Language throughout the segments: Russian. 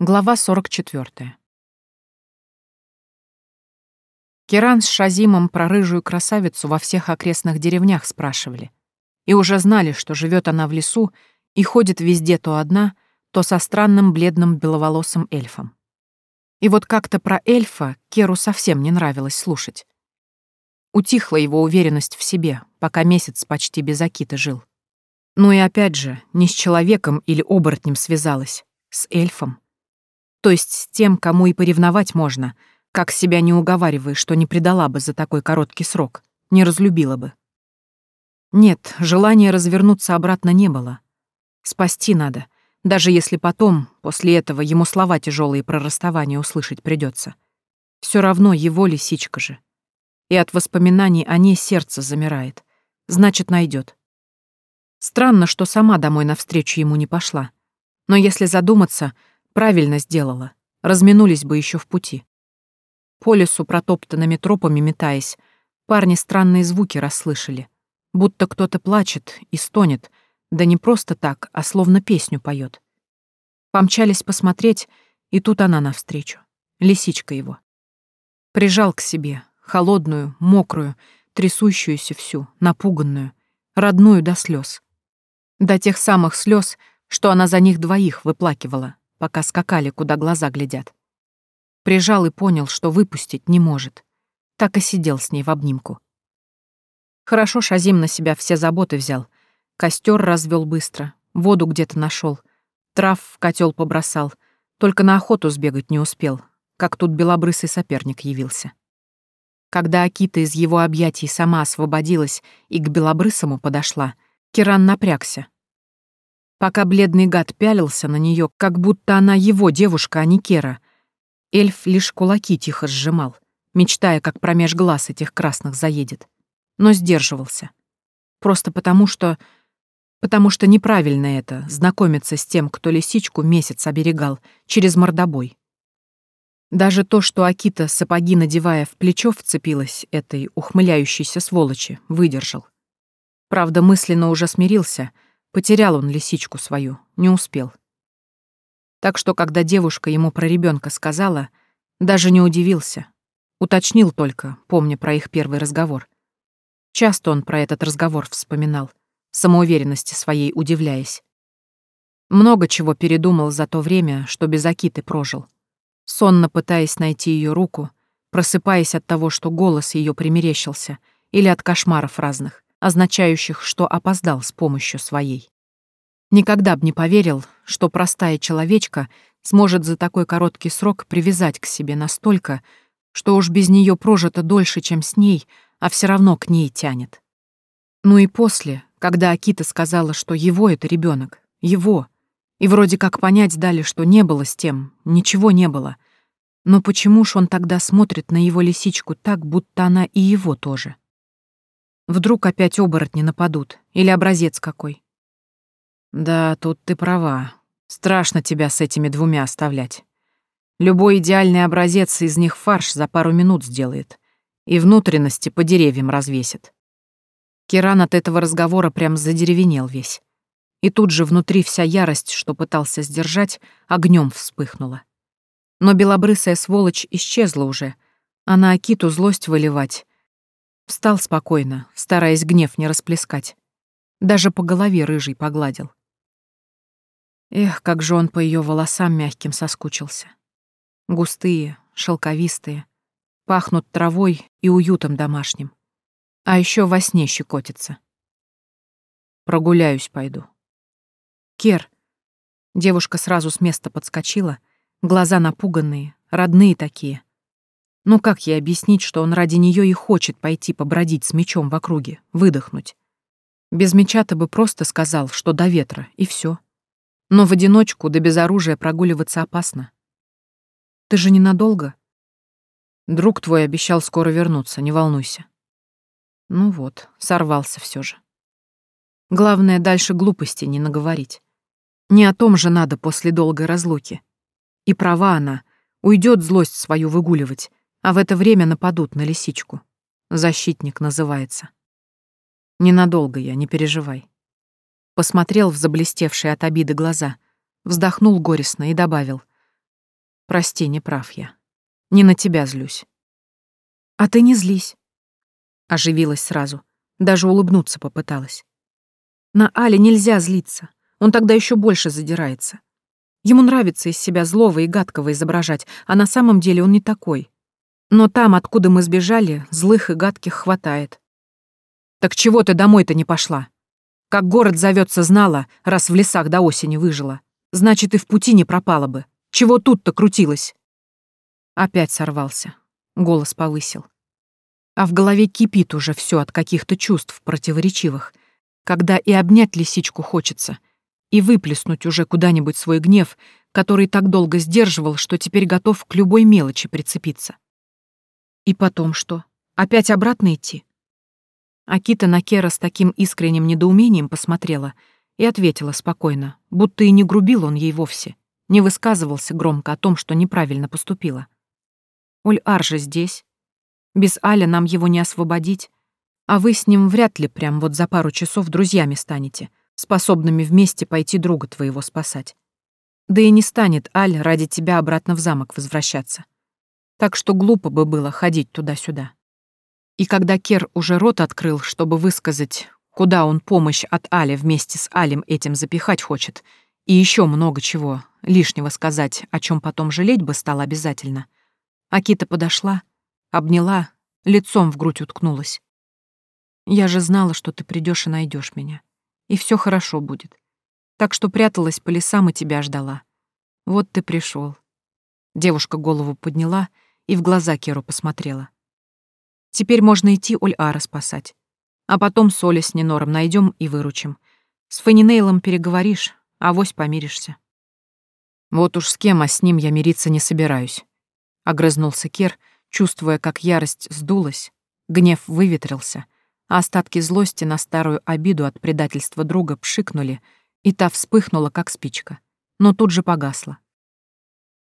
Глава 44. Керан с Шазимом про рыжую красавицу во всех окрестных деревнях спрашивали. И уже знали, что живет она в лесу и ходит везде то одна, то со странным бледным беловолосым эльфом. И вот как-то про эльфа Керу совсем не нравилось слушать. Утихла его уверенность в себе, пока месяц почти без Акиты жил. Ну и опять же, не с человеком или оборотнем связалась, с эльфом то есть с тем, кому и поревновать можно, как себя не уговаривая, что не предала бы за такой короткий срок, не разлюбила бы. Нет, желания развернуться обратно не было. Спасти надо, даже если потом, после этого, ему слова тяжелые про расставание услышать придется. Все равно его лисичка же. И от воспоминаний о ней сердце замирает. Значит, найдет. Странно, что сама домой навстречу ему не пошла. Но если задуматься, Правильно сделала. Разминулись бы еще в пути. По лесу, протоптанными тропами метаясь, парни странные звуки расслышали. Будто кто-то плачет и стонет, да не просто так, а словно песню поет. Помчались посмотреть, и тут она навстречу. Лисичка его. Прижал к себе, холодную, мокрую, трясущуюся всю, напуганную, родную до слез. До тех самых слез, что она за них двоих выплакивала, пока скакали, куда глаза глядят. Прижал и понял, что выпустить не может. Так и сидел с ней в обнимку. Хорошо Шазим на себя все заботы взял. Костер развел быстро, воду где-то нашел, трав в котел побросал, только на охоту сбегать не успел, как тут белобрысый соперник явился. Когда Акита из его объятий сама освободилась и к белобрысому подошла, Киран напрягся, Пока бледный гад пялился на нее, как будто она его девушка, а не Кера, эльф лишь кулаки тихо сжимал, мечтая, как промеж глаз этих красных заедет. Но сдерживался. Просто потому что... Потому что неправильно это — знакомиться с тем, кто лисичку месяц оберегал, через мордобой. Даже то, что Акита, сапоги надевая в плечо, вцепилась этой ухмыляющейся сволочи, выдержал. Правда, мысленно уже смирился — Потерял он лисичку свою, не успел. Так что, когда девушка ему про ребенка сказала, даже не удивился. Уточнил только, помня про их первый разговор. Часто он про этот разговор вспоминал, самоуверенности своей удивляясь. Много чего передумал за то время, что без Акиты прожил. Сонно пытаясь найти ее руку, просыпаясь от того, что голос ее примерещился, или от кошмаров разных означающих, что опоздал с помощью своей. Никогда б не поверил, что простая человечка сможет за такой короткий срок привязать к себе настолько, что уж без нее прожито дольше, чем с ней, а все равно к ней тянет. Ну и после, когда Акита сказала, что его это ребенок, его, и вроде как понять дали, что не было с тем, ничего не было. Но почему ж он тогда смотрит на его лисичку так, будто она и его тоже? Вдруг опять оборотни нападут, или образец какой. Да, тут ты права. Страшно тебя с этими двумя оставлять. Любой идеальный образец из них фарш за пару минут сделает и внутренности по деревьям развесит. Киран от этого разговора прям задеревенел весь. И тут же внутри вся ярость, что пытался сдержать, огнем вспыхнула. Но белобрысая сволочь исчезла уже, а на Акиту злость выливать Встал спокойно, стараясь гнев не расплескать. Даже по голове рыжий погладил. Эх, как же он по ее волосам мягким соскучился. Густые, шелковистые, пахнут травой и уютом домашним. А еще во сне щекотится. Прогуляюсь пойду. Кер. Девушка сразу с места подскочила, глаза напуганные, родные такие. Ну как ей объяснить, что он ради нее и хочет пойти побродить с мечом в округе, выдохнуть? Без меча-то бы просто сказал, что до ветра, и все. Но в одиночку да без оружия прогуливаться опасно. Ты же ненадолго? Друг твой обещал скоро вернуться, не волнуйся. Ну вот, сорвался все же. Главное, дальше глупости не наговорить. Не о том же надо после долгой разлуки. И права она, уйдет злость свою выгуливать, а в это время нападут на лисичку. Защитник называется. Ненадолго я, не переживай. Посмотрел в заблестевшие от обиды глаза, вздохнул горестно и добавил. Прости, не прав я. Не на тебя злюсь. А ты не злись. Оживилась сразу. Даже улыбнуться попыталась. На Але нельзя злиться. Он тогда еще больше задирается. Ему нравится из себя злого и гадкого изображать, а на самом деле он не такой. Но там, откуда мы сбежали, злых и гадких хватает. Так чего ты домой-то не пошла? Как город зовется, знала, раз в лесах до осени выжила. Значит, и в пути не пропала бы. Чего тут-то крутилась? Опять сорвался. Голос повысил. А в голове кипит уже все от каких-то чувств противоречивых, когда и обнять лисичку хочется, и выплеснуть уже куда-нибудь свой гнев, который так долго сдерживал, что теперь готов к любой мелочи прицепиться. И потом что? Опять обратно идти? Акита на Кера с таким искренним недоумением посмотрела и ответила спокойно, будто и не грубил он ей вовсе, не высказывался громко о том, что неправильно поступила. Уль-Ар же здесь. Без Аля нам его не освободить, а вы с ним вряд ли прям вот за пару часов друзьями станете, способными вместе пойти друга твоего спасать. Да и не станет Аль ради тебя обратно в замок возвращаться. Так что глупо бы было ходить туда-сюда. И когда Кер уже рот открыл, чтобы высказать, куда он помощь от Аля вместе с Алем этим запихать хочет, и еще много чего лишнего сказать, о чем потом жалеть бы стало обязательно — Акита подошла, обняла, лицом в грудь уткнулась. Я же знала, что ты придешь и найдешь меня. И все хорошо будет. Так что пряталась по лесам и тебя ждала. Вот ты пришел. Девушка голову подняла и в глаза Керу посмотрела. Теперь можно идти Оль-Ара спасать. А потом Соля с Ненором найдем и выручим. С Фанинейлом переговоришь, а вось помиришься. Вот уж с кем, а с ним я мириться не собираюсь. Огрызнулся Кер, чувствуя, как ярость сдулась, гнев выветрился, а остатки злости на старую обиду от предательства друга пшикнули, и та вспыхнула, как спичка, но тут же погасла.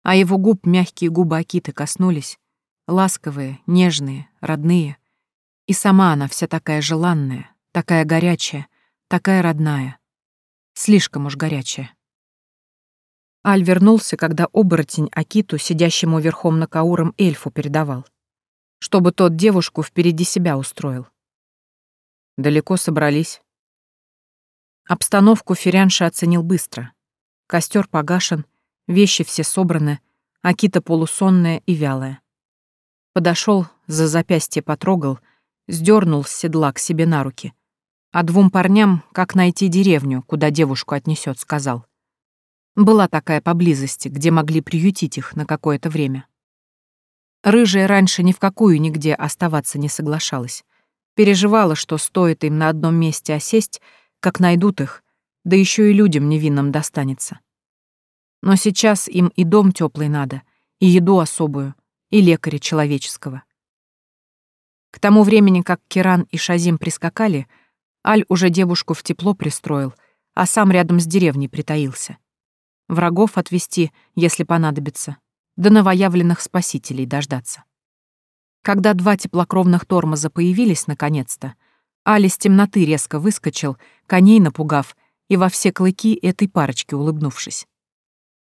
А его губ мягкие губы Акиты коснулись, ласковые, нежные, родные. И сама она вся такая желанная, такая горячая, такая родная. Слишком уж горячая. Аль вернулся, когда оборотень Акиту, сидящему верхом на кауром эльфу, передавал. Чтобы тот девушку впереди себя устроил. Далеко собрались. Обстановку Ферянша оценил быстро. Костер погашен, вещи все собраны, Акита полусонная и вялая. Подошел, за запястье потрогал, сдернул с седла к себе на руки. А двум парням, как найти деревню, куда девушку отнесет, сказал. Была такая поблизости, где могли приютить их на какое-то время. Рыжая раньше ни в какую нигде оставаться не соглашалась. Переживала, что стоит им на одном месте осесть, как найдут их, да еще и людям невинным достанется. Но сейчас им и дом теплый надо, и еду особую, и лекаря человеческого. К тому времени, как Киран и Шазим прискакали, Аль уже девушку в тепло пристроил, а сам рядом с деревней притаился врагов отвести, если понадобится, до новоявленных спасителей дождаться. Когда два теплокровных тормоза появились наконец-то, Али с темноты резко выскочил, коней напугав и во все клыки этой парочки улыбнувшись.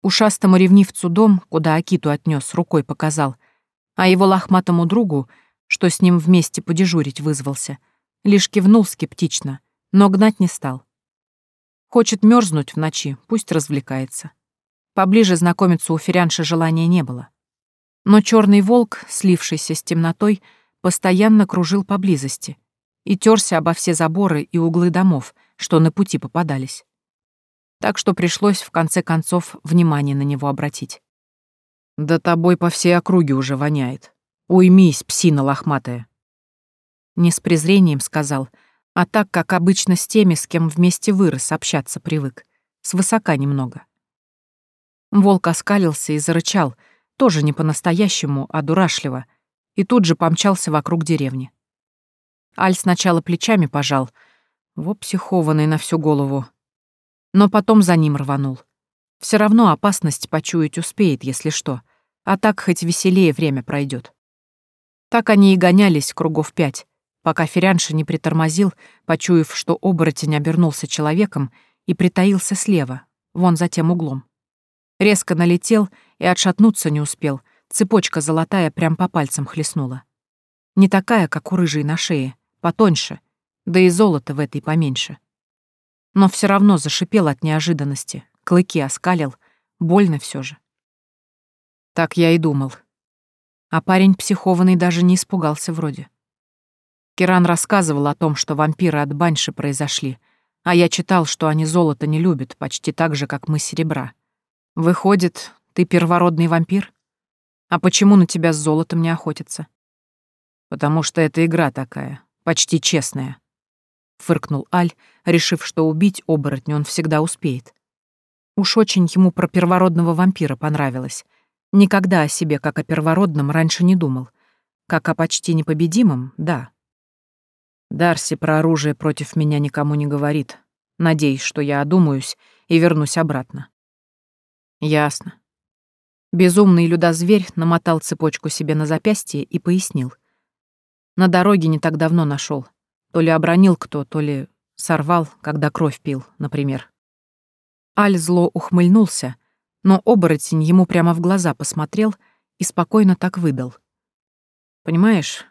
Ушастому ревнивцу дом, куда Акиту отнес, рукой показал, а его лохматому другу, что с ним вместе подежурить вызвался, лишь кивнул скептично, но гнать не стал. Хочет мерзнуть в ночи, пусть развлекается. Поближе знакомиться у Ферянши желания не было. Но черный волк, слившийся с темнотой, постоянно кружил поблизости и терся обо все заборы и углы домов, что на пути попадались. Так что пришлось, в конце концов, внимание на него обратить. «Да тобой по всей округе уже воняет. Уймись, псина лохматая!» Не с презрением сказал — а так, как обычно с теми, с кем вместе вырос, общаться привык. Свысока немного. Волк оскалился и зарычал, тоже не по-настоящему, а дурашливо, и тут же помчался вокруг деревни. Аль сначала плечами пожал, во психованный на всю голову, но потом за ним рванул. Все равно опасность почуять успеет, если что, а так хоть веселее время пройдет. Так они и гонялись кругов пять, пока Ферянша не притормозил, почуяв, что оборотень обернулся человеком и притаился слева, вон за тем углом. Резко налетел и отшатнуться не успел, цепочка золотая прям по пальцам хлестнула. Не такая, как у рыжей на шее, потоньше, да и золото в этой поменьше. Но все равно зашипел от неожиданности, клыки оскалил, больно все же. Так я и думал. А парень психованный даже не испугался вроде. Киран рассказывал о том, что вампиры от баньши произошли, а я читал, что они золото не любят, почти так же, как мы серебра. Выходит, ты первородный вампир? А почему на тебя с золотом не охотятся? Потому что это игра такая, почти честная. Фыркнул Аль, решив, что убить оборотня он всегда успеет. Уж очень ему про первородного вампира понравилось. Никогда о себе как о первородном раньше не думал. Как о почти непобедимом — да. Дарси про оружие против меня никому не говорит. Надеюсь, что я одумаюсь и вернусь обратно. Ясно. Безумный людозверь намотал цепочку себе на запястье и пояснил. На дороге не так давно нашел. То ли обронил кто, то ли сорвал, когда кровь пил, например. Аль зло ухмыльнулся, но оборотень ему прямо в глаза посмотрел и спокойно так выдал. «Понимаешь,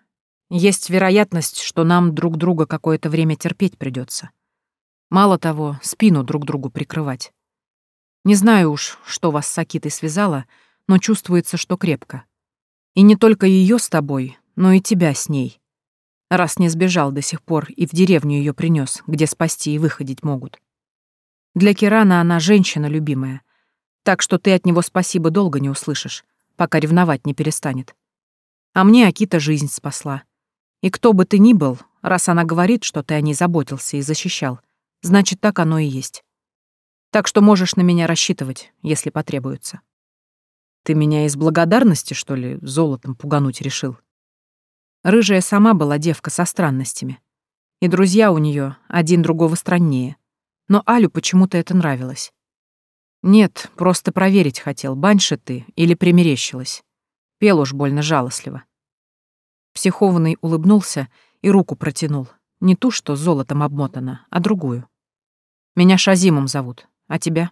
есть вероятность, что нам друг друга какое-то время терпеть придется. Мало того, спину друг другу прикрывать. Не знаю уж, что вас с Акитой связало, но чувствуется, что крепко. И не только ее с тобой, но и тебя с ней. Раз не сбежал до сих пор и в деревню ее принес, где спасти и выходить могут. Для Кирана она женщина любимая, так что ты от него спасибо долго не услышишь, пока ревновать не перестанет. А мне Акита жизнь спасла. И кто бы ты ни был, раз она говорит, что ты о ней заботился и защищал, значит, так оно и есть. Так что можешь на меня рассчитывать, если потребуется. Ты меня из благодарности, что ли, золотом пугануть решил? Рыжая сама была девка со странностями. И друзья у нее один другого страннее. Но Алю почему-то это нравилось. Нет, просто проверить хотел, баньше ты или примерещилась. Пел уж больно жалостливо. Психованный улыбнулся и руку протянул. Не ту, что золотом обмотана, а другую. Меня Шазимом зовут. А тебя?